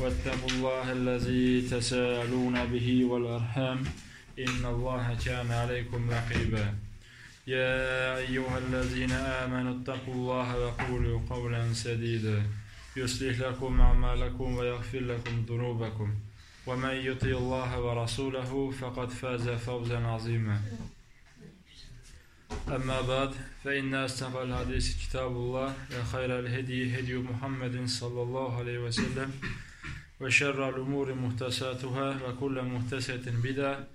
واتقوا الله الذي تساءلون به والأرحام إن الله كان عليكم رقيبا. يا أيها الذين آمنوا اتقوا الله وقولوا قولا سديدا. يصلح لكم أعمالكم ويغفر لكم ذنوبكم. ومن يطع الله ورسوله فقد فاز فوزا عظيما. أما بعد فإن أصدق الحديث كتاب الله وخير الهدي هدي محمد صلى الله عليه وسلم. ve şerrü'l umuri muhtesatuhâ ve kulle muhtesetin bid'a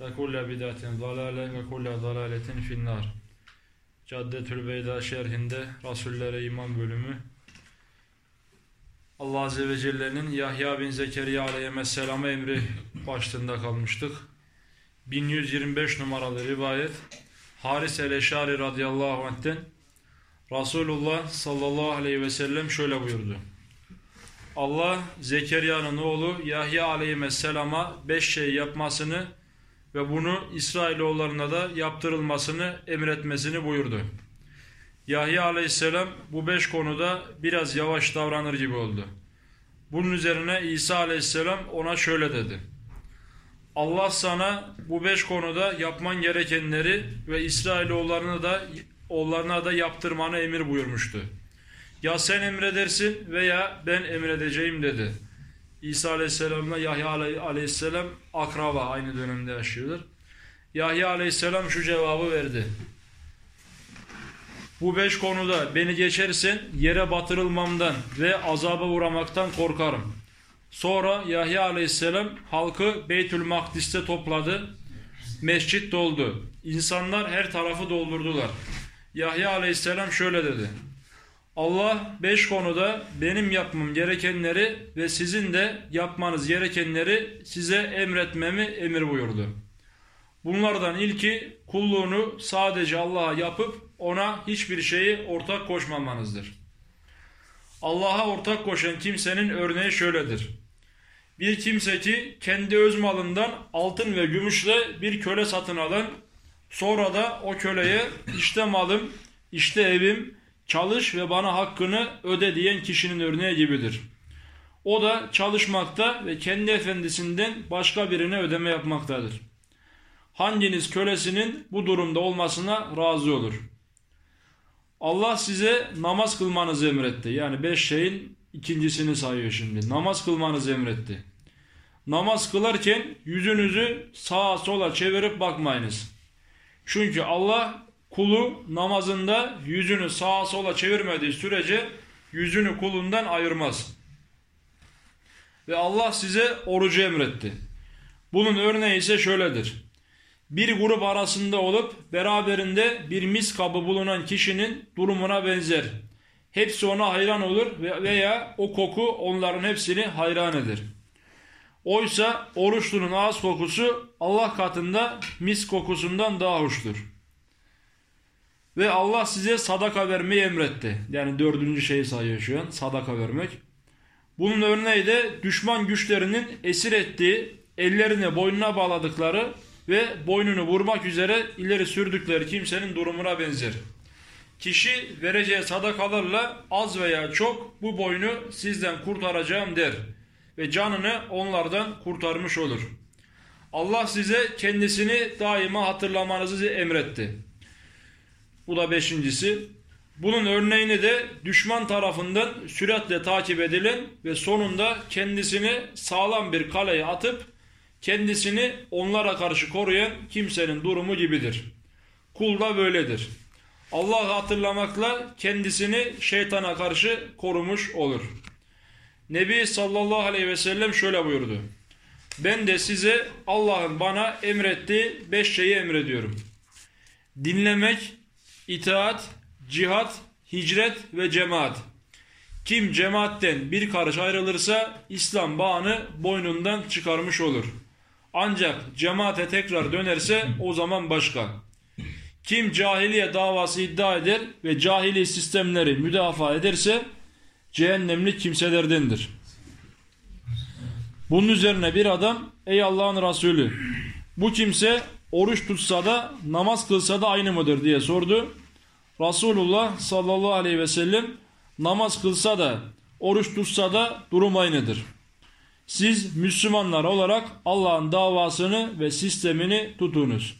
ve kulle bid'atin dalale ve kulle dalaletin finnar. Caddetül Beyda şerhinde Rasullere İman bölümü Allah Azze ve Celle'nin Yahya bin Zekeriya aleyhisselama emri başlığında kalmıştık. 1125 numaralı rivayet Haris el-Eşari radıyallahu anh'ten Resulullah sallallahu aleyhi ve sellem şöyle buyurdu. Allah Zekeriya'nın oğlu Yahya aleyhisselama beş şey yapmasını ve bunu İsrailoğullarına da yaptırılmasını emretmesini buyurdu. Yahya aleyhisselam bu beş konuda biraz yavaş davranır gibi oldu. Bunun üzerine İsa aleyhisselam ona şöyle dedi. Allah sana bu beş konuda yapman gerekenleri ve İsrailoğullarına da oğullarına da yaptırmanı emir buyurmuştu. Ya sen emredersin veya ben emredeceğim dedi. İsa aleyhisselamla Yahya aleyhisselam akraba aynı dönemde yaşıyorlar. Yahya aleyhisselam şu cevabı verdi. Bu beş konuda beni geçersen yere batırılmamdan ve azaba uğramaktan korkarım. Sonra Yahya aleyhisselam halkı Beytül Makdis'te topladı. Mescit doldu. İnsanlar her tarafı doldurdular. Yahya aleyhisselam şöyle dedi. Allah beş konuda benim yapmam gerekenleri ve sizin de yapmanız gerekenleri size emretmemi emir buyurdu. Bunlardan ilki kulluğunu sadece Allah'a yapıp ona hiçbir şeyi ortak koşmamanızdır. Allah'a ortak koşan kimsenin örneği şöyledir. Bir kimse ki kendi öz malından altın ve gümüşle bir köle satın alan, sonra da o köleye işte malım, işte evim, çalış ve bana hakkını öde diyen kişinin örneği gibidir. O da çalışmakta ve kendi efendisinden başka birine ödeme yapmaktadır. Hanginiz kölesinin bu durumda olmasına razı olur? Allah size namaz kılmanızı emretti. Yani beş şeyin ikincisini sayıyor şimdi. Namaz kılmanızı emretti. Namaz kılarken yüzünüzü sağa sola çevirip bakmayınız. Çünkü Allah kulu namazında yüzünü sağa sola çevirmediği sürece yüzünü kulundan ayırmaz. Ve Allah size orucu emretti. Bunun örneği ise şöyledir. Bir grup arasında olup beraberinde bir mis kabı bulunan kişinin durumuna benzer. Hepsi ona hayran olur veya o koku onların hepsini hayran eder. Oysa oruçlunun ağız kokusu Allah katında mis kokusundan daha hoştur. Ve Allah size sadaka vermeyi emretti. Yani dördüncü şeyi sayıyor şu an sadaka vermek. Bunun örneği de düşman güçlerinin esir ettiği, ellerine boynuna bağladıkları ve boynunu vurmak üzere ileri sürdükleri kimsenin durumuna benzer. Kişi vereceği sadakalarla az veya çok bu boynu sizden kurtaracağım der ve canını onlardan kurtarmış olur. Allah size kendisini daima hatırlamanızı emretti. Bu da beşincisi. Bunun örneğini de düşman tarafından süratle takip edilen ve sonunda kendisini sağlam bir kaleye atıp kendisini onlara karşı koruyan kimsenin durumu gibidir. Kul da böyledir. Allah'ı hatırlamakla kendisini şeytana karşı korumuş olur. Nebi sallallahu aleyhi ve sellem şöyle buyurdu. Ben de size Allah'ın bana emrettiği beş şeyi emrediyorum. Dinlemek, itaat, cihat, hicret ve cemaat. Kim cemaatten bir karış ayrılırsa İslam bağını boynundan çıkarmış olur. Ancak cemaate tekrar dönerse o zaman başka. Kim cahiliye davası iddia eder ve cahili sistemleri müdafaa ederse cehennemlik kimselerdendir. Bunun üzerine bir adam ey Allah'ın Resulü bu kimse oruç tutsa da namaz kılsa da aynı mıdır diye sordu. Resulullah sallallahu aleyhi ve sellem namaz kılsa da oruç tutsa da durum aynıdır. Siz Müslümanlar olarak Allah'ın davasını ve sistemini tutunuz.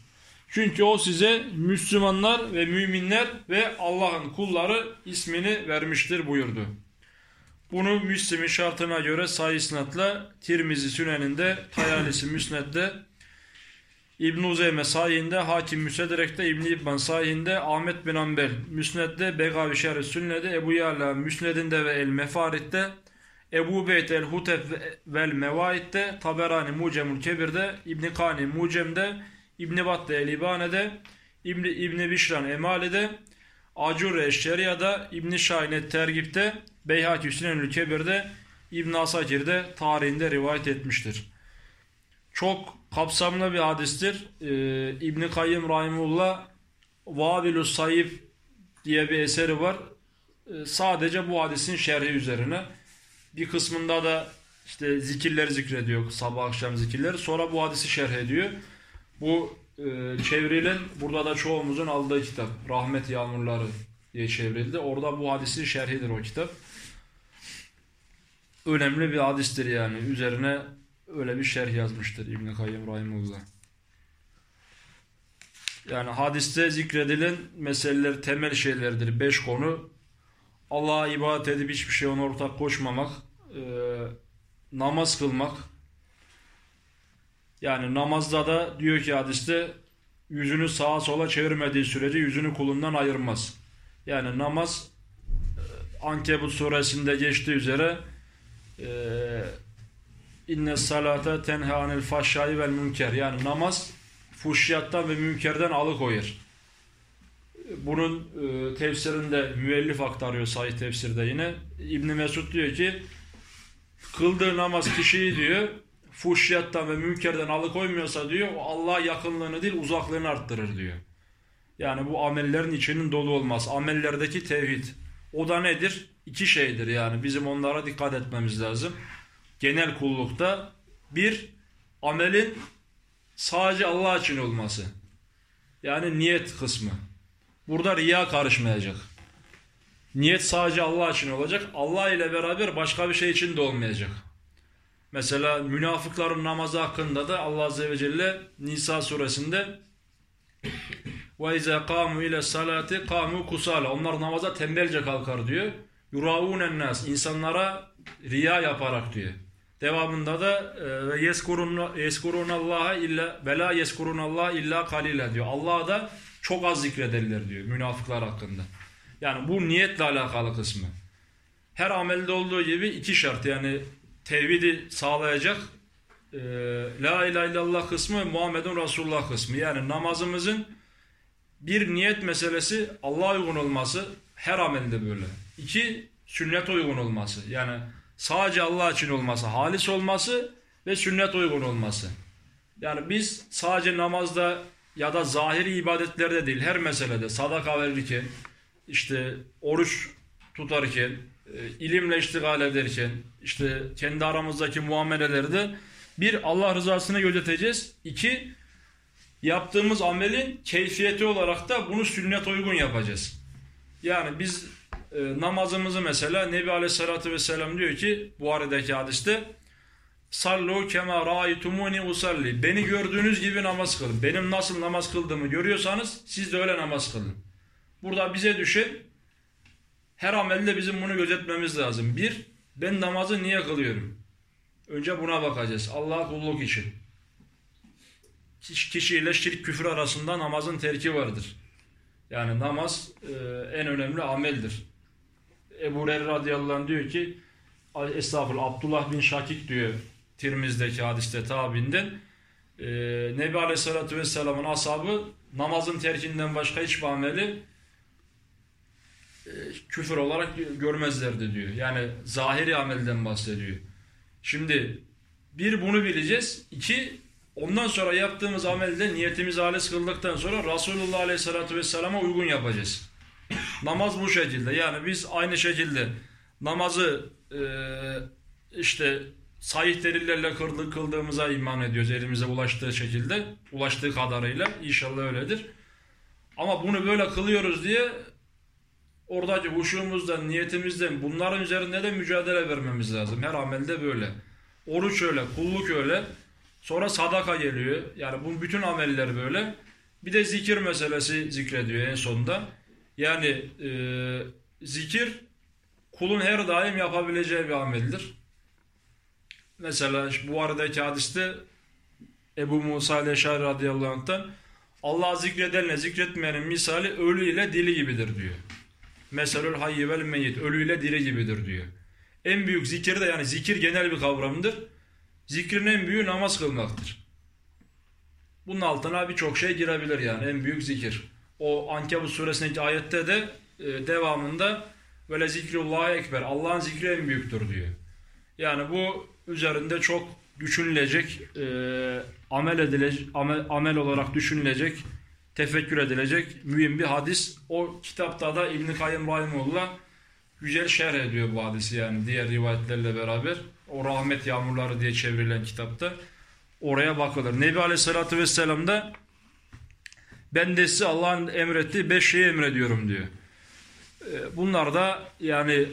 Çünkü o size Müslümanlar ve müminler ve Allah'ın kulları ismini vermiştir buyurdu. Bunu Müslim'in şartına göre sayı isnatla Tirmizi Sünen'inde, Tayalisi Müsned'de, İbn-i Uzeyme sayinde, Hakim Müsederek'te, İbn-i İbban sayinde, Ahmet bin Ambel Müsned'de, Begavi Şerif Sünne'de, Ebu Yala Müsned'inde ve El Mefarit'te, Ebu Beyt El Hutef vel Mevait'te, Taberani Mucemul Kebir'de, İbn Kani Mucem'de, İbn Battı El İbane'de, İbn İbn Bişran Emali'de, Acur Eşşeriya'da, İbn Şahin Tergip'te, Beyhaki Sünenül Kebir'de, İbn Asakir'de tarihinde rivayet etmiştir. Çok kapsamlı bir hadistir. Ee, İbn Kayyım Rahimullah Vabilus Sayif diye bir eseri var. Ee, sadece bu hadisin şerhi üzerine. Bir kısmında da işte zikirler zikrediyor, sabah akşam zikirleri. Sonra bu hadisi şerh ediyor. Bu e, çevrilen, burada da çoğumuzun aldığı kitap. Rahmet Yağmurları diye çevrildi. Orada bu hadisin şerhidir o kitap. Önemli bir hadistir yani. Üzerine öyle bir şerh yazmıştır İbn-i Kayyım Rahimullah. Yani hadiste zikredilen meseleler temel şeylerdir. Beş konu. Allah'a ibadet edip hiçbir şey ona ortak koşmamak, e, namaz kılmak. Yani namazda da diyor ki hadiste yüzünü sağa sola çevirmediği sürece yüzünü kulundan ayırmaz. Yani namaz e, Ankebut suresinde geçtiği üzere e, inne salata tenha anil fahşai vel münker yani namaz fuhşiyattan ve münkerden alıkoyar. Bunun e, tefsirinde müellif aktarıyor sahih tefsirde yine. İbn Mesud diyor ki kıldığı namaz kişiyi diyor fuhşiyattan ve münkerden alıkoymuyorsa diyor o Allah'a yakınlığını değil uzaklığını arttırır diyor. Yani bu amellerin içinin dolu olmaz. Amellerdeki tevhid. O da nedir? İki şeydir yani. Bizim onlara dikkat etmemiz lazım Genel kullukta bir amelin sadece Allah için olması. Yani niyet kısmı. Burada riya karışmayacak. Niyet sadece Allah için olacak. Allah ile beraber başka bir şey için de olmayacak. Mesela münafıkların namazı hakkında da Allah Azze ve Celle Nisa suresinde وَاِذَا قَامُوا ile salati قَامُوا kusala. Onlar namaza tembelce kalkar diyor. يُرَاُونَ nas insanlara riya yaparak diyor. Devamında da ve yeskurun Allah'a illa bela yeskurun Allah illa kalile diyor. Allah'a da çok az zikrederler diyor münafıklar hakkında. Yani bu niyetle alakalı kısmı. Her amelde olduğu gibi iki şart yani tevhidi sağlayacak e, La ilahe illallah kısmı Muhammedun Resulullah kısmı. Yani namazımızın bir niyet meselesi Allah'a uygun olması her amelde böyle. İki sünnet uygun olması. Yani sadece Allah için olması, halis olması ve sünnet uygun olması. Yani biz sadece namazda ya da zahiri ibadetlerde değil her meselede sadaka verirken, işte oruç tutarken, e, ilimle iştigal ederken, işte kendi aramızdaki muamelelerde bir Allah rızasını gözeteceğiz. İki yaptığımız amelin keyfiyeti olarak da bunu sünnet uygun yapacağız. Yani biz e, namazımızı mesela Nebi Aleyhisselatü Vesselam diyor ki bu aradaki hadiste Sallu kema raitumuni usalli. Beni gördüğünüz gibi namaz kılın. Benim nasıl namaz kıldığımı görüyorsanız siz de öyle namaz kılın. Burada bize düşen her amelde bizim bunu gözetmemiz lazım. Bir, ben namazı niye kılıyorum? Önce buna bakacağız. Allah kulluk için. Kişiyle şirk küfür arasında namazın terki vardır. Yani namaz e, en önemli ameldir. Ebu Hureyre radıyallahu anh diyor ki Estağfurullah Abdullah bin Şakik diyor Tirmiz'deki hadiste tabinden e, Nebi Aleyhisselatü Vesselam'ın ashabı namazın terkinden başka hiçbir ameli e, küfür olarak görmezlerdi diyor. Yani zahiri amelden bahsediyor. Şimdi bir bunu bileceğiz. İki Ondan sonra yaptığımız amelde niyetimizi halis kıldıktan sonra Resulullah Aleyhisselatü Vesselam'a uygun yapacağız. Namaz bu şekilde. Yani biz aynı şekilde namazı e, işte sahih delillerle kıldı- kıldığımıza iman ediyoruz. Elimize ulaştığı şekilde, ulaştığı kadarıyla. İnşallah öyledir. Ama bunu böyle kılıyoruz diye oradaki huşumuzdan, niyetimizden bunların üzerinde de mücadele vermemiz lazım. Her amelde böyle. Oruç öyle, kulluk öyle. Sonra sadaka geliyor. Yani bu bütün ameller böyle. Bir de zikir meselesi zikrediyor en sonunda. Yani e, zikir kulun her daim yapabileceği bir ameldir. Mesela bu aradaki hadiste Ebu Musa Leşari radıyallahu anh'tan Allah zikredenle zikretmeyenin misali ölü ile dili gibidir diyor. Meselül hayyi vel meyyit ölü ile diri gibidir diyor. En büyük zikir de yani zikir genel bir kavramdır. Zikrin en büyüğü namaz kılmaktır. Bunun altına birçok şey girebilir yani en büyük zikir. O Ankebut suresindeki ayette de e, devamında böyle zikrullahı ekber Allah'ın zikri en büyüktür diyor. Yani bu üzerinde çok düşünülecek, e, amel edilecek, amel, amel olarak düşünülecek, tefekkür edilecek mühim bir hadis. O kitapta da İbn-i Kayyım Rahimullah güzel şerh ediyor bu hadisi yani diğer rivayetlerle beraber. O rahmet yağmurları diye çevrilen kitapta. Oraya bakılır. Nebi Aleyhisselatü Vesselam da ben de size Allah'ın emrettiği beş şeyi emrediyorum diyor. E, Bunlar da yani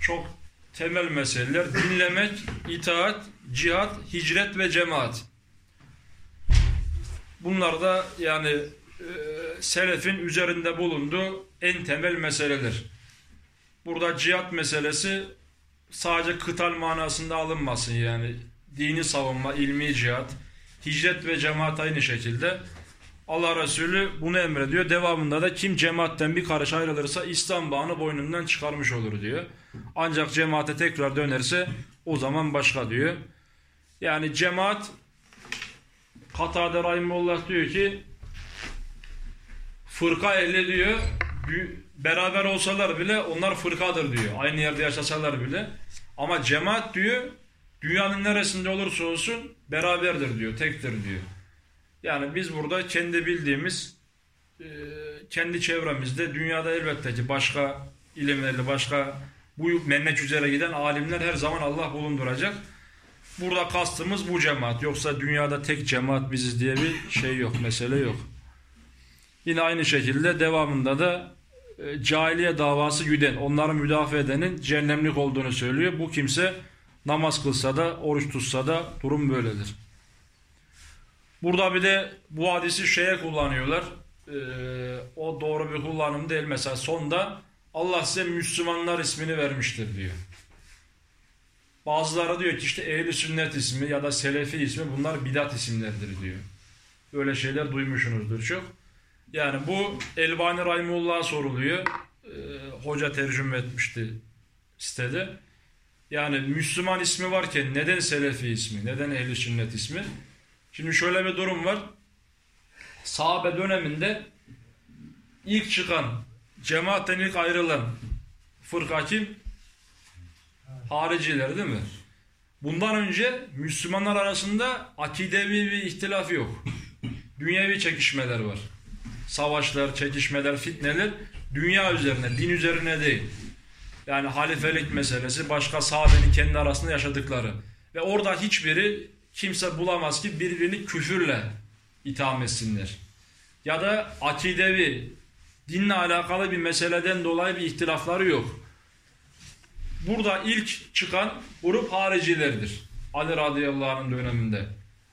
çok temel meseleler. Dinlemek, itaat, cihat, hicret ve cemaat. Bunlar da yani e, selefin üzerinde bulunduğu en temel meseleler. Burada cihat meselesi sadece kıtal manasında alınmasın yani. Dini savunma, ilmi cihat, hicret ve cemaat aynı şekilde. Allah Resulü bunu emrediyor. Devamında da kim cemaatten bir karış ayrılırsa İslam bağını boynundan çıkarmış olur diyor. Ancak cemaate tekrar dönerse o zaman başka diyor. Yani cemaat Katade Rahimullah diyor ki fırka ehli diyor beraber olsalar bile onlar fırkadır diyor. Aynı yerde yaşasalar bile. Ama cemaat diyor dünyanın neresinde olursa olsun beraberdir diyor, tektir diyor. Yani biz burada kendi bildiğimiz e, kendi çevremizde dünyada elbette ki başka ilimlerle başka bu menneç üzere giden alimler her zaman Allah bulunduracak. Burada kastımız bu cemaat. Yoksa dünyada tek cemaat biziz diye bir şey yok, mesele yok. Yine aynı şekilde devamında da e, cahiliye davası güden, onları müdafaa edenin cehennemlik olduğunu söylüyor. Bu kimse namaz kılsa da, oruç tutsa da durum böyledir. Burada bir de bu hadisi şeye kullanıyorlar. Ee, o doğru bir kullanım değil. Mesela sonda Allah size Müslümanlar ismini vermiştir diyor. Bazıları diyor ki işte ehli sünnet ismi ya da selefi ismi bunlar bidat isimlerdir diyor. Böyle şeyler duymuşsunuzdur çok. Yani bu Elbani Rahimullah'a soruluyor. Ee, hoca tercüme etmişti sitede. Yani Müslüman ismi varken neden selefi ismi, neden ehli sünnet ismi? Şimdi şöyle bir durum var. Sahabe döneminde ilk çıkan, cemaatten ilk ayrılan fırka kim? Hariciler değil mi? Bundan önce Müslümanlar arasında akidevi bir ihtilaf yok. Dünyevi çekişmeler var. Savaşlar, çekişmeler, fitneler dünya üzerine, din üzerine değil. Yani halifelik meselesi başka sahabenin kendi arasında yaşadıkları. Ve orada hiçbiri kimse bulamaz ki birbirini küfürle itham etsinler. Ya da akidevi, dinle alakalı bir meseleden dolayı bir ihtilafları yok. Burada ilk çıkan grup haricilerdir. Ali radıyallahu anh'ın döneminde.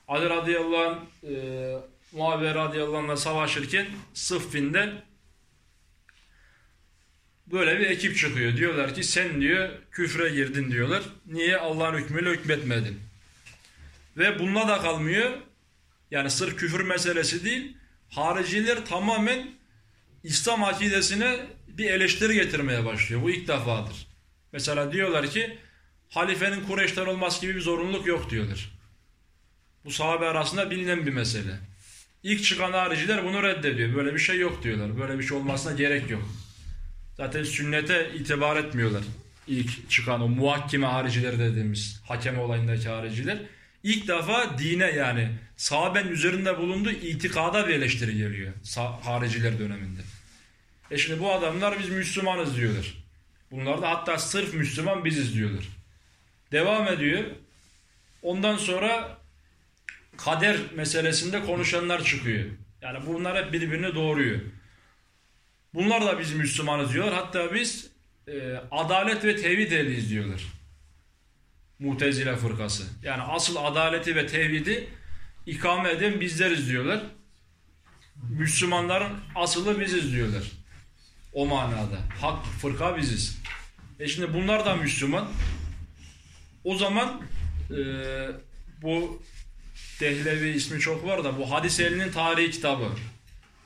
Ali radıyallahu anh e, Muaviye radıyallahu anh'la savaşırken Sıffin'de böyle bir ekip çıkıyor. Diyorlar ki sen diyor küfre girdin diyorlar. Niye Allah'ın hükmüyle hükmetmedin? Ve bununla da kalmıyor. Yani sırf küfür meselesi değil. Hariciler tamamen İslam akidesine bir eleştiri getirmeye başlıyor. Bu ilk defadır. Mesela diyorlar ki halifenin Kureyş'ten olması gibi bir zorunluluk yok diyorlar. Bu sahabe arasında bilinen bir mesele. İlk çıkan hariciler bunu reddediyor. Böyle bir şey yok diyorlar. Böyle bir şey olmasına gerek yok. Zaten sünnete itibar etmiyorlar. İlk çıkan o muhakkime hariciler dediğimiz hakem olayındaki hariciler. İlk defa dine yani sahabenin üzerinde bulunduğu itikada bir eleştiri geliyor hariciler döneminde. E şimdi bu adamlar biz Müslümanız diyorlar. Bunlar da hatta sırf Müslüman biziz diyorlar. Devam ediyor. Ondan sonra kader meselesinde konuşanlar çıkıyor. Yani bunlar hep birbirini doğuruyor. Bunlar da biz Müslümanız diyorlar. Hatta biz e, adalet ve tevhid ehliyiz diyorlar. Mutezile fırkası. Yani asıl adaleti ve tevhidi ikame eden bizleriz diyorlar. Müslümanların asılı biziz diyorlar. O manada. Hak fırka biziz. E şimdi bunlar da Müslüman. O zaman e, bu Dehlevi ismi çok var da bu hadis elinin tarihi kitabı.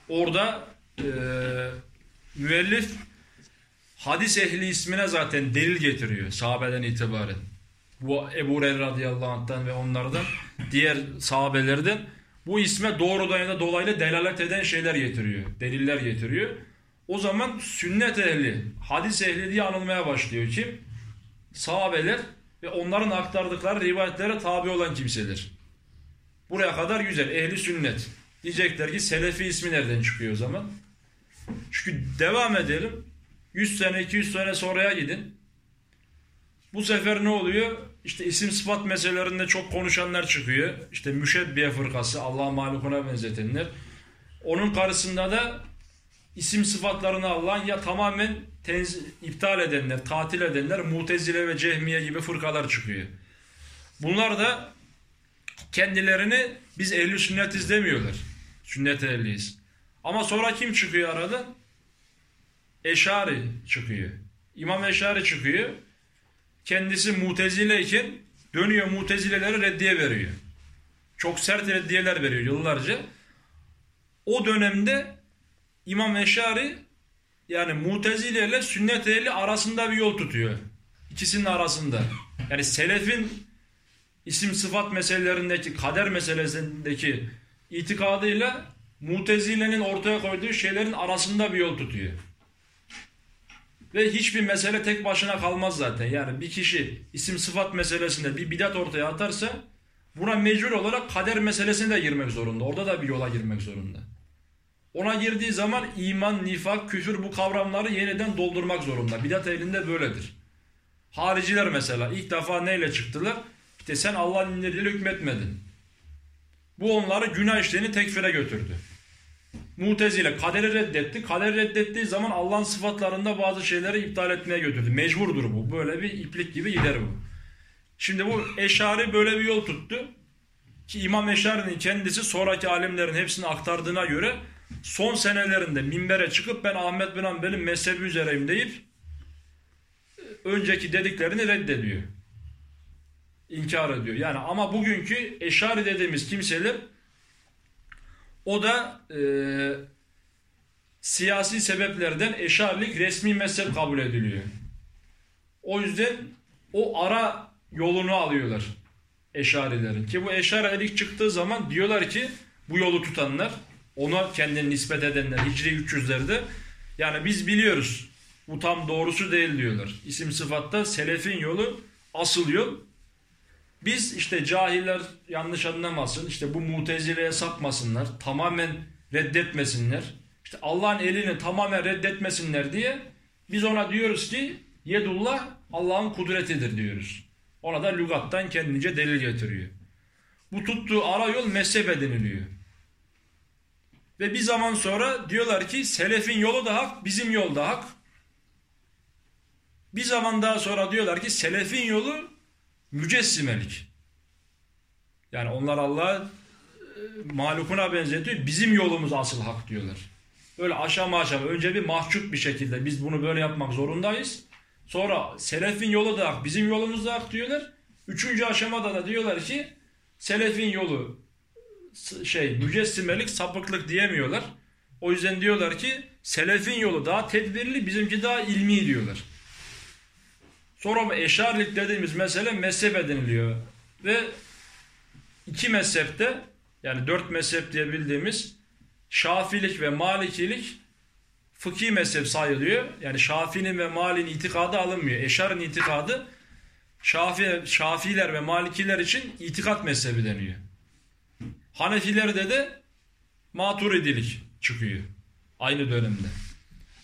Orada e, müellif hadis ehli ismine zaten delil getiriyor sahabeden itibaren. Bu Ebu Hureyre radıyallahu anh'tan ve onlardan diğer sahabelerden bu isme doğrudan ya da dolaylı delalet eden şeyler getiriyor. Deliller getiriyor. O zaman sünnet ehli, hadis ehli diye anılmaya başlıyor. Kim? Sahabeler ve onların aktardıkları rivayetlere tabi olan kimseler. Buraya kadar güzel. Ehli sünnet. Diyecekler ki Selefi ismi nereden çıkıyor o zaman? Çünkü devam edelim. 100 sene 200 sene sonraya gidin. Bu sefer ne oluyor? İşte isim sıfat meselelerinde çok konuşanlar çıkıyor. İşte müşebbiye fırkası, Allah mahlukuna benzetenler. Onun karşısında da isim sıfatlarını Allah'ın ya tamamen tenz, iptal edenler, tatil edenler, mutezile ve cehmiye gibi fırkalar çıkıyor. Bunlar da kendilerini biz ehli sünnetiz demiyorlar. Sünnet ehliyiz. Ama sonra kim çıkıyor arada? Eşari çıkıyor. İmam Eşari çıkıyor. Kendisi mutezileyken dönüyor mutezilelere reddiye veriyor. Çok sert reddiyeler veriyor yıllarca. O dönemde İmam Eşari yani mutezile ile sünnet ehli arasında bir yol tutuyor. İkisinin arasında. Yani selefin isim sıfat meselelerindeki kader meselesindeki itikadıyla mutezilenin ortaya koyduğu şeylerin arasında bir yol tutuyor. Ve hiçbir mesele tek başına kalmaz zaten. Yani bir kişi isim sıfat meselesinde bir bidat ortaya atarsa buna mecbur olarak kader meselesine de girmek zorunda. Orada da bir yola girmek zorunda. Ona girdiği zaman iman, nifak, küfür bu kavramları yeniden doldurmak zorunda. Bidat elinde böyledir. Hariciler mesela ilk defa neyle çıktılar? İşte sen Allah'ın indirdiğiyle hükmetmedin. Bu onları günah işlerini tekfire götürdü. Mutezile kaderi reddetti. Kaderi reddettiği zaman Allah'ın sıfatlarında bazı şeyleri iptal etmeye götürdü. Mecburdur bu. Böyle bir iplik gibi gider bu. Şimdi bu Eşari böyle bir yol tuttu. Ki İmam Eşari'nin kendisi sonraki alimlerin hepsini aktardığına göre son senelerinde minbere çıkıp ben Ahmet bin Hanbel'in mezhebi üzereyim deyip önceki dediklerini reddediyor. İnkar ediyor. Yani ama bugünkü Eşari dediğimiz kimseler o da e, siyasi sebeplerden eşarlik resmi mezhep kabul ediliyor. O yüzden o ara yolunu alıyorlar eşarilerin. Ki bu eşarilik çıktığı zaman diyorlar ki bu yolu tutanlar ona kendini nispet edenler Hicri 300'lerde yani biz biliyoruz bu tam doğrusu değil diyorlar. İsim sıfatta selefin yolu asıl yol biz işte cahiller yanlış anlamasın, işte bu mutezileye sapmasınlar, tamamen reddetmesinler, işte Allah'ın elini tamamen reddetmesinler diye biz ona diyoruz ki yedullah Allah'ın kudretidir diyoruz. Ona da lügattan kendince delil getiriyor. Bu tuttuğu ara yol mezhep ediniliyor. Ve bir zaman sonra diyorlar ki selefin yolu da hak, bizim yol da hak. Bir zaman daha sonra diyorlar ki selefin yolu mücessimelik. Yani onlar Allah'a e, malukuna benzetiyor. Bizim yolumuz asıl hak diyorlar. Böyle aşama aşama önce bir mahcup bir şekilde biz bunu böyle yapmak zorundayız. Sonra selefin yolu da hak, bizim yolumuz da hak diyorlar. Üçüncü aşamada da diyorlar ki selefin yolu şey mücessimelik, sapıklık diyemiyorlar. O yüzden diyorlar ki selefin yolu daha tedbirli, bizimki daha ilmi diyorlar. Sonra eşarilik dediğimiz mesele mezhep ediniliyor. Ve iki mezhepte yani dört mezhep diye bildiğimiz Şafilik ve Malikilik fıkhi mezhep sayılıyor. Yani Şafi'nin ve Mali'nin itikadı alınmıyor. Eşar'ın itikadı Şafi, Şafiler ve Malikiler için itikat mezhebi deniyor. Hanefilerde de maturidilik çıkıyor. Aynı dönemde.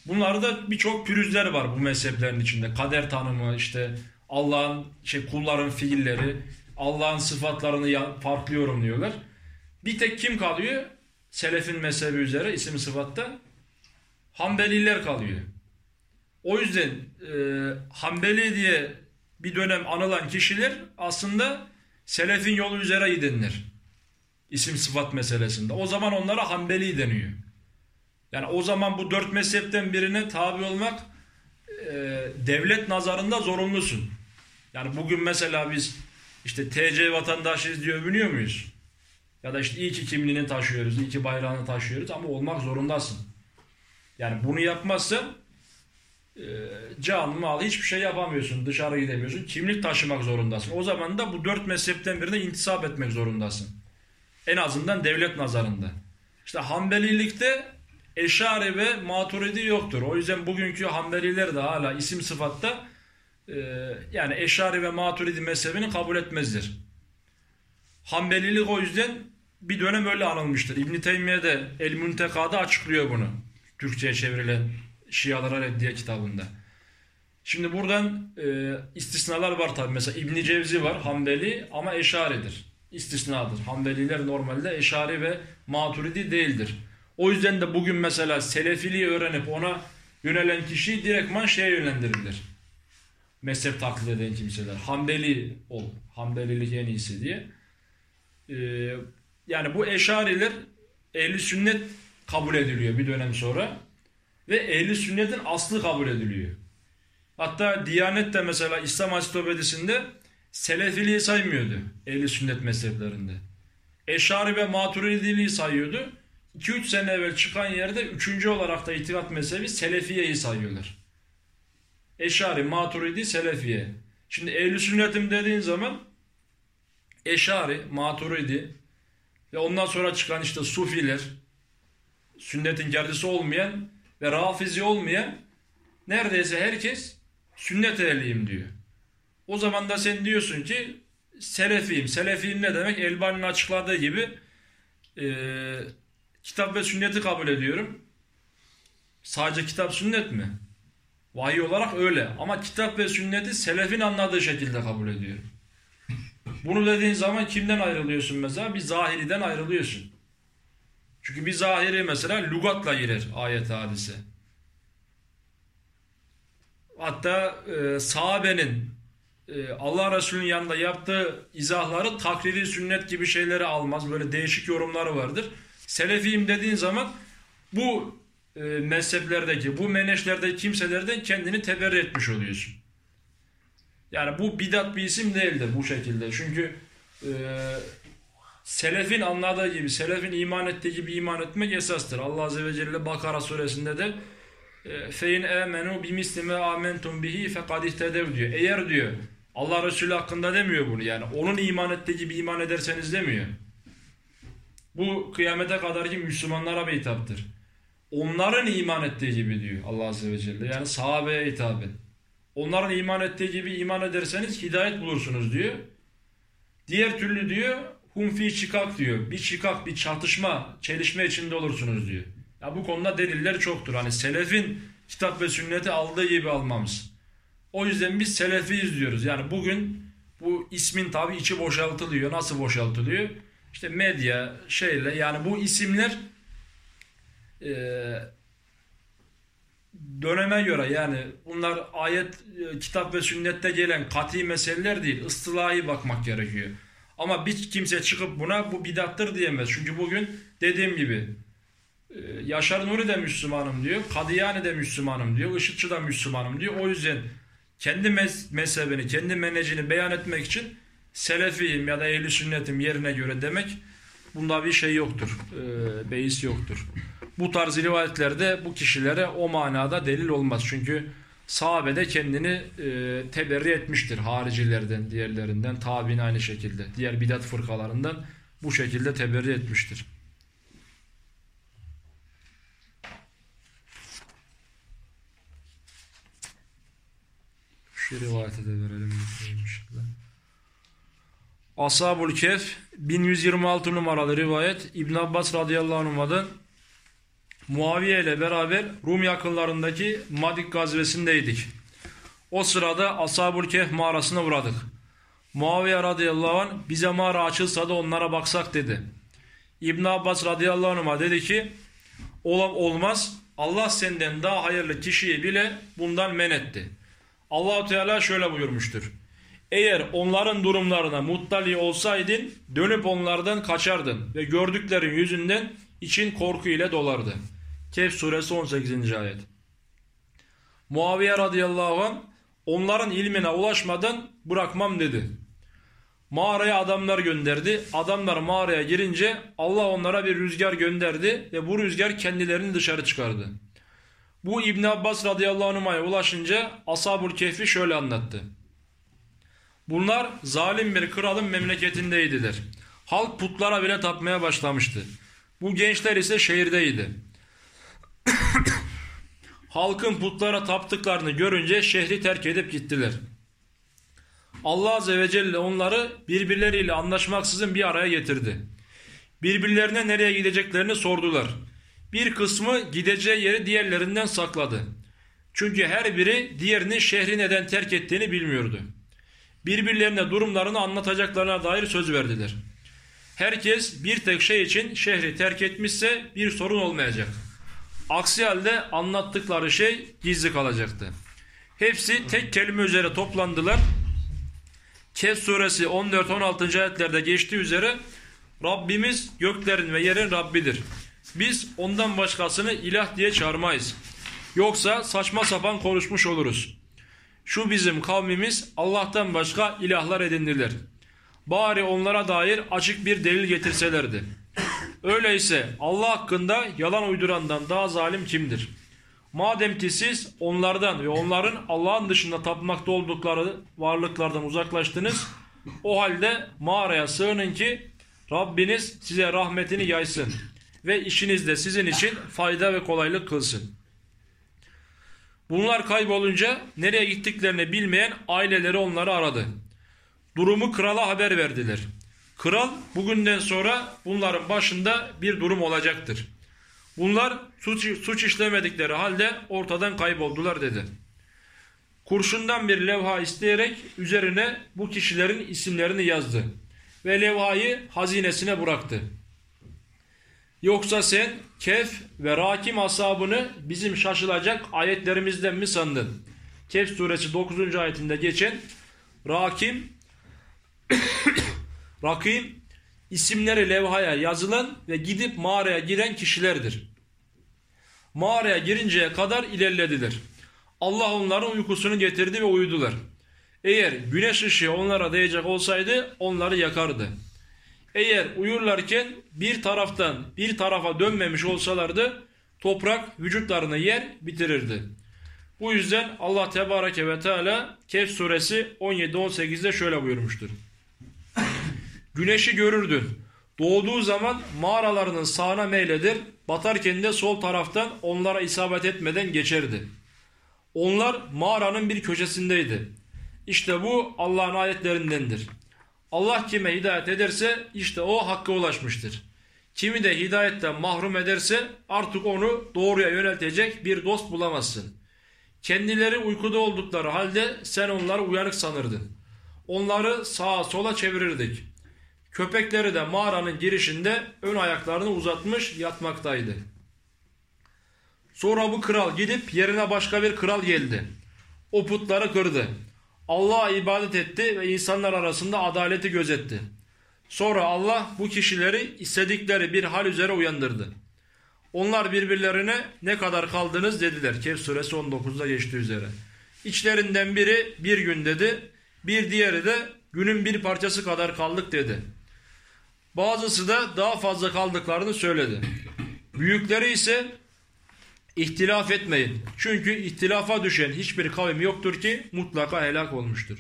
Bunlarda birçok pürüzler var bu mezheplerin içinde. Kader tanımı, işte Allah'ın şey kulların fiilleri, Allah'ın sıfatlarını farklı yorumluyorlar. Bir tek kim kalıyor? Selefin mezhebi üzere isim sıfatta Hanbeliler kalıyor. O yüzden e, Hanbeli diye bir dönem anılan kişiler aslında Selefin yolu üzere gidenler. İsim sıfat meselesinde. O zaman onlara Hanbeli deniyor. Yani o zaman bu dört mezhepten birine tabi olmak e, devlet nazarında zorunlusun. Yani bugün mesela biz işte TC vatandaşıyız diye övünüyor muyuz? Ya da işte iyi ki kimliğini taşıyoruz, iyi ki bayrağını taşıyoruz ama olmak zorundasın. Yani bunu yapmazsan e, can, mal hiçbir şey yapamıyorsun. Dışarı gidemiyorsun. Kimlik taşımak zorundasın. O zaman da bu dört mezhepten birine intisap etmek zorundasın. En azından devlet nazarında. İşte Hanbelilikte Eşari ve Maturidi yoktur. O yüzden bugünkü Hanbeliler de hala isim sıfatta e, yani Eşari ve Maturidi mezhebini kabul etmezler. Hanbelilik o yüzden bir dönem öyle anılmıştır. İbn Teymiye de El Munteka'da açıklıyor bunu. Türkçe'ye çevrilen Şialara Reddiye kitabında. Şimdi buradan e, istisnalar var tabi. Mesela İbn Cevzi var Hanbeli ama Eşari'dir. İstisnadır. Hanbeliler normalde Eşari ve Maturidi değildir. O yüzden de bugün mesela Selefiliği öğrenip ona yönelen kişi direktman şeye yönlendirilir. Mezhep taklit eden kimseler. Hanbeli ol. Hanbelilik en iyisi diye. Ee, yani bu eşariler ehli sünnet kabul ediliyor bir dönem sonra ve ehli sünnetin aslı kabul ediliyor. Hatta Diyanet de mesela İslam Ansiklopedisinde Selefiliği saymıyordu ehli sünnet mezheplerinde. Eşari ve Maturidiliği sayıyordu. 2-3 sene evvel çıkan yerde üçüncü olarak da itikat mezhebi Selefiye'yi sayıyorlar. Eşari, Maturidi, Selefiye. Şimdi ehl sünnetim dediğin zaman Eşari, Maturidi ve ondan sonra çıkan işte Sufiler, sünnetin kendisi olmayan ve Rafizi olmayan neredeyse herkes sünnet ehliyim diyor. O zaman da sen diyorsun ki Selefiyim. Selefiyim ne demek? Elbani'nin açıkladığı gibi e, kitap ve sünneti kabul ediyorum. Sadece kitap sünnet mi? Vahiy olarak öyle. Ama kitap ve sünneti selefin anladığı şekilde kabul ediyorum. Bunu dediğin zaman kimden ayrılıyorsun mesela? Bir zahiriden ayrılıyorsun. Çünkü bir zahiri mesela lügatla girer ayet hadise. Hatta e, sahabenin e, Allah Resulü'nün yanında yaptığı izahları takriri sünnet gibi şeyleri almaz. Böyle değişik yorumları vardır. Selefiyim dediğin zaman bu e, mezheplerdeki, bu meneşlerdeki kimselerden kendini teberri etmiş oluyorsun. Yani bu bidat bir isim değildir bu şekilde. Çünkü e, selefin anladığı gibi, selefin iman ettiği gibi iman etmek esastır. Allah Azze ve Celle Bakara suresinde de fein amenu bimislime amentum bihi fekad ihtedev diyor. Eğer diyor Allah Resulü hakkında demiyor bunu yani. Onun iman ettiği gibi iman ederseniz demiyor. Bu kıyamete kadarki Müslümanlara bir hitaptır. Onların iman ettiği gibi diyor Allah Azze ve Celle. Yani sahabeye hitaben. Onların iman ettiği gibi iman ederseniz hidayet bulursunuz diyor. Diğer türlü diyor hum fi şikak diyor. Bir şikak, bir çatışma, çelişme içinde olursunuz diyor. Ya bu konuda deliller çoktur. Hani selefin kitap ve sünneti aldığı gibi almamız. O yüzden biz selefiyiz diyoruz. Yani bugün bu ismin tabi içi boşaltılıyor. Nasıl boşaltılıyor? İşte medya şeyle yani bu isimler e, döneme göre yani bunlar ayet e, kitap ve sünnette gelen kati meseleler değil ıstılahi bakmak gerekiyor. Ama bir kimse çıkıp buna bu bidattır diyemez. Çünkü bugün dediğim gibi e, Yaşar Nuri de Müslümanım diyor. Kadıyani de Müslümanım diyor. Işıkçı da Müslümanım diyor. O yüzden kendi mez mezhebini, kendi menecini beyan etmek için selefiyim ya da ehli sünnetim yerine göre demek bunda bir şey yoktur. E, beis yoktur. Bu tarz rivayetlerde bu kişilere o manada delil olmaz. Çünkü sahabe de kendini e, teberri etmiştir haricilerden, diğerlerinden, tabi'in aynı şekilde. Diğer bidat fırkalarından bu şekilde teberri etmiştir. Şu rivayete de verelim. Ashab-ül Kehf 1126 numaralı rivayet İbn Abbas radıyallahu anh'dan Muaviye ile beraber Rum yakınlarındaki Madik gazvesindeydik. O sırada Ashab-ül Kehf mağarasına uğradık. Muaviye radıyallahu anh bize mağara açılsa da onlara baksak dedi. İbn Abbas radıyallahu anh'a dedi ki olmaz Allah senden daha hayırlı kişiyi bile bundan men etti. Allahu Teala şöyle buyurmuştur. Eğer onların durumlarına muttali olsaydın dönüp onlardan kaçardın ve gördüklerin yüzünden için korku ile dolardı. Kehf suresi 18. ayet. Muaviye radıyallahu anh onların ilmine ulaşmadan bırakmam dedi. Mağaraya adamlar gönderdi. Adamlar mağaraya girince Allah onlara bir rüzgar gönderdi ve bu rüzgar kendilerini dışarı çıkardı. Bu İbn Abbas radıyallahu anh'a ulaşınca Ashab-ül Kehf'i şöyle anlattı. Bunlar zalim bir kralın memleketindeydiler. Halk putlara bile tapmaya başlamıştı. Bu gençler ise şehirdeydi. Halkın putlara taptıklarını görünce şehri terk edip gittiler. Allah Azze ve Celle onları birbirleriyle anlaşmaksızın bir araya getirdi. Birbirlerine nereye gideceklerini sordular. Bir kısmı gideceği yeri diğerlerinden sakladı. Çünkü her biri diğerinin şehri neden terk ettiğini bilmiyordu. Birbirlerine durumlarını anlatacaklarına dair söz verdiler. Herkes bir tek şey için şehri terk etmişse bir sorun olmayacak. Aksi halde anlattıkları şey gizli kalacaktı. Hepsi tek kelime üzere toplandılar Kehf suresi 14-16. ayetlerde geçtiği üzere Rabbimiz göklerin ve yerin Rabbidir. Biz ondan başkasını ilah diye çağırmayız. Yoksa saçma sapan konuşmuş oluruz. Şu bizim kavmimiz Allah'tan başka ilahlar edindiler. Bari onlara dair açık bir delil getirselerdi. Öyleyse Allah hakkında yalan uydurandan daha zalim kimdir?'' Madem ki siz onlardan ve onların Allah'ın dışında tapmakta oldukları varlıklardan uzaklaştınız, o halde mağaraya sığının ki Rabbiniz size rahmetini yaysın ve işinizde sizin için fayda ve kolaylık kılsın. Bunlar kaybolunca nereye gittiklerini bilmeyen aileleri onları aradı. Durumu krala haber verdiler. Kral bugünden sonra bunların başında bir durum olacaktır.'' Bunlar suç, suç işlemedikleri halde ortadan kayboldular dedi. Kurşundan bir levha isteyerek üzerine bu kişilerin isimlerini yazdı ve levhayı hazinesine bıraktı. Yoksa sen Kef ve Rakim asabını bizim şaşılacak ayetlerimizden mi sandın? Kehf suresi 9. ayetinde geçen Rakim Rakim isimleri levhaya yazılan ve gidip mağaraya giren kişilerdir. Mağaraya girinceye kadar ilerlediler. Allah onların uykusunu getirdi ve uyudular. Eğer güneş ışığı onlara değecek olsaydı onları yakardı. Eğer uyurlarken bir taraftan bir tarafa dönmemiş olsalardı toprak vücutlarını yer bitirirdi. Bu yüzden Allah Tebareke ve Teala Kehf suresi 17-18'de şöyle buyurmuştur. Güneşi görürdün. Doğduğu zaman mağaralarının sağına meyledir, batarken de sol taraftan onlara isabet etmeden geçerdi. Onlar mağaranın bir köşesindeydi. İşte bu Allah'ın ayetlerindendir. Allah kime hidayet ederse işte o hakka ulaşmıştır. Kimi de hidayetten mahrum ederse artık onu doğruya yöneltecek bir dost bulamazsın. Kendileri uykuda oldukları halde sen onları uyanık sanırdın. Onları sağa sola çevirirdik. Köpekleri de mağaranın girişinde ön ayaklarını uzatmış yatmaktaydı. Sonra bu kral gidip yerine başka bir kral geldi. O putları kırdı. Allah'a ibadet etti ve insanlar arasında adaleti gözetti. Sonra Allah bu kişileri istedikleri bir hal üzere uyandırdı. Onlar birbirlerine ne kadar kaldınız dediler. Kehf suresi 19'da geçtiği üzere. İçlerinden biri bir gün dedi. Bir diğeri de günün bir parçası kadar kaldık dedi. Bazısı da daha fazla kaldıklarını söyledi. Büyükleri ise ihtilaf etmeyin. Çünkü ihtilafa düşen hiçbir kavim yoktur ki mutlaka helak olmuştur.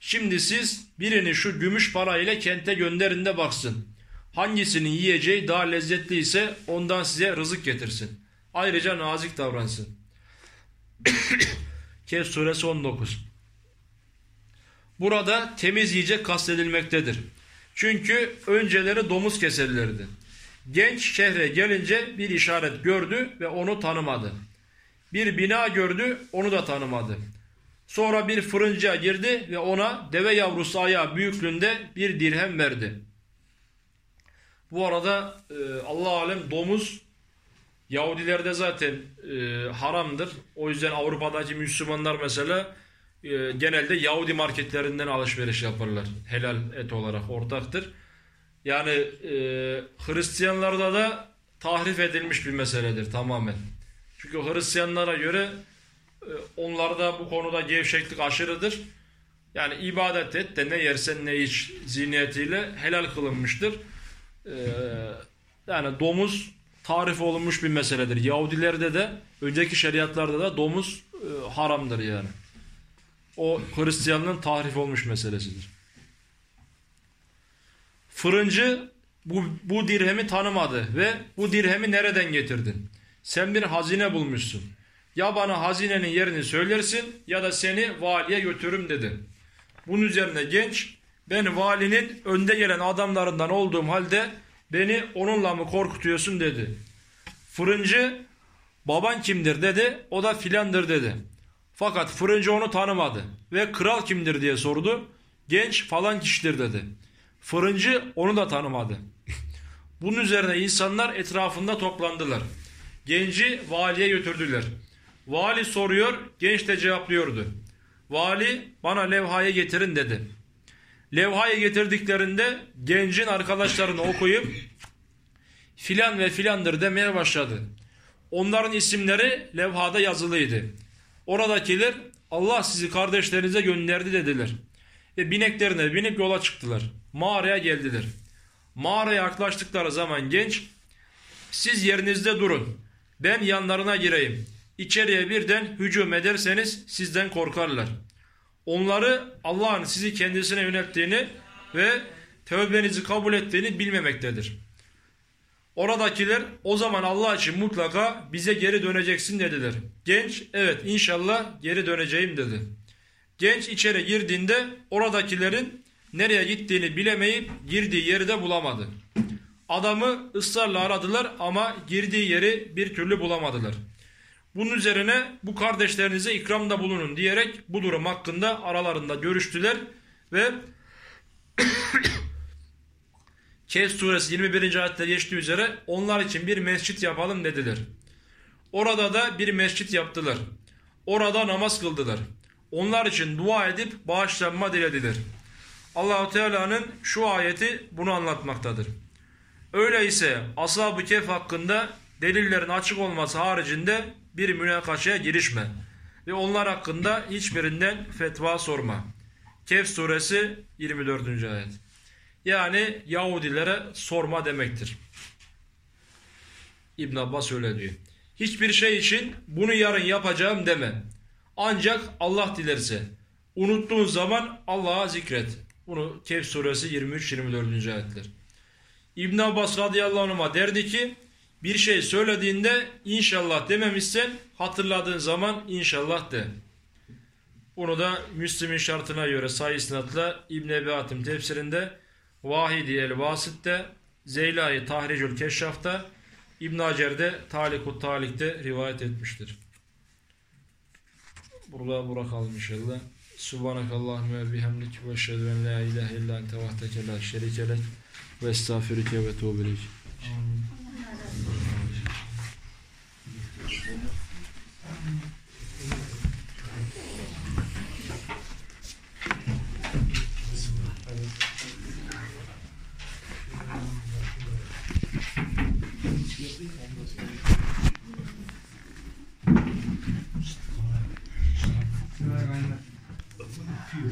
Şimdi siz birini şu gümüş para ile kente gönderin de baksın. Hangisinin yiyeceği daha lezzetli ise ondan size rızık getirsin. Ayrıca nazik davransın. Kehf suresi 19 Burada temiz yiyecek kastedilmektedir. Çünkü önceleri domuz keserlerdi. Genç şehre gelince bir işaret gördü ve onu tanımadı. Bir bina gördü, onu da tanımadı. Sonra bir fırıncıya girdi ve ona deve yavrusu ayağı büyüklüğünde bir dirhem verdi. Bu arada e, Allah alem domuz Yahudilerde zaten e, haramdır. O yüzden Avrupa'daki Müslümanlar mesela e, genelde Yahudi marketlerinden alışveriş yaparlar. Helal et olarak ortaktır. Yani e, Hristiyanlarda da tahrif edilmiş bir meseledir tamamen. Çünkü Hristiyanlara göre e, onlarda bu konuda gevşeklik aşırıdır. Yani ibadet et de ne yersen ne iç zihniyetiyle helal kılınmıştır. E, yani domuz tarif olunmuş bir meseledir. Yahudilerde de önceki şeriatlarda da domuz e, haramdır yani. O Hristiyanlığın tahrif olmuş meselesidir. Fırıncı bu, bu dirhemi tanımadı ve bu dirhemi nereden getirdin? Sen bir hazine bulmuşsun. Ya bana hazinenin yerini söylersin ya da seni valiye götürürüm dedi. Bunun üzerine genç ben valinin önde gelen adamlarından olduğum halde beni onunla mı korkutuyorsun dedi. Fırıncı baban kimdir dedi o da filandır dedi. Fakat fırıncı onu tanımadı ve kral kimdir diye sordu. Genç falan kişidir dedi. Fırıncı onu da tanımadı. Bunun üzerine insanlar etrafında toplandılar. Genci valiye götürdüler. Vali soruyor, genç de cevaplıyordu. Vali bana levhayı getirin dedi. Levhayı getirdiklerinde gencin arkadaşlarını okuyup filan ve filandır demeye başladı. Onların isimleri levhada yazılıydı. Oradakiler Allah sizi kardeşlerinize gönderdi dediler. Ve bineklerine binip yola çıktılar. Mağaraya geldiler. Mağaraya yaklaştıkları zaman genç siz yerinizde durun. Ben yanlarına gireyim. İçeriye birden hücum ederseniz sizden korkarlar. Onları Allah'ın sizi kendisine yönelttiğini ve tövbenizi kabul ettiğini bilmemektedir. Oradakiler o zaman Allah için mutlaka bize geri döneceksin dediler. Genç evet inşallah geri döneceğim dedi. Genç içeri girdiğinde oradakilerin nereye gittiğini bilemeyip girdiği yeri de bulamadı. Adamı ısrarla aradılar ama girdiği yeri bir türlü bulamadılar. Bunun üzerine bu kardeşlerinize ikramda bulunun diyerek bu durum hakkında aralarında görüştüler ve Kehf suresi 21. ayette geçtiği üzere onlar için bir mescit yapalım dediler. Orada da bir mescit yaptılar. Orada namaz kıldılar. Onlar için dua edip bağışlanma dilediler. Allahu Teala'nın şu ayeti bunu anlatmaktadır. Öyleyse Ashab-ı Kehf hakkında delillerin açık olması haricinde bir münakaşaya girişme ve onlar hakkında hiçbirinden fetva sorma. Kehf suresi 24. ayet. Yani Yahudilere sorma demektir. İbn Abbas öyle diyor. Hiçbir şey için bunu yarın yapacağım deme. Ancak Allah dilerse. Unuttuğun zaman Allah'a zikret. Bunu Kehf suresi 23-24. ayetler. İbn Abbas radıyallahu anh'a derdi ki bir şey söylediğinde inşallah dememişsen hatırladığın zaman inşallah de. Bunu da Müslim'in şartına göre sayı sınatla İbn Ebi Hatim tefsirinde Vahidi el Vasit'te Zeyla'yı Tahricül Keşşaf'ta İbn Hacer'de Talikut Talik'te rivayet etmiştir. Burada bırakalım inşallah. Subhanakallahümme ve bihamdik ve eşhedü en la ilahe illa ente vahdeke la şerike lek ve estağfirüke ve tuğbu ileyk. refuge